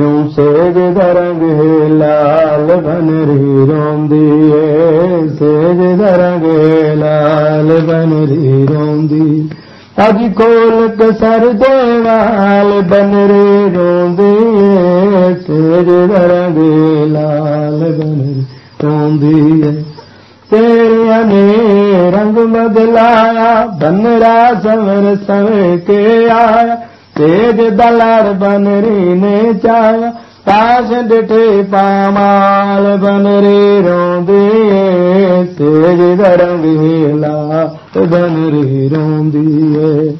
says Darang लाल बनरी रोंदी says Darang लाल बनरी कोल कसर वाल बनरी रोंदी सेज दरंग लाल बनरी रोंदी तेरिया ने रंग बदलाया बनरा के आया तेज दलार बनरी पास डिठे पामाल बनरी रोंदी तेज दरंग ला बनरी रोंदी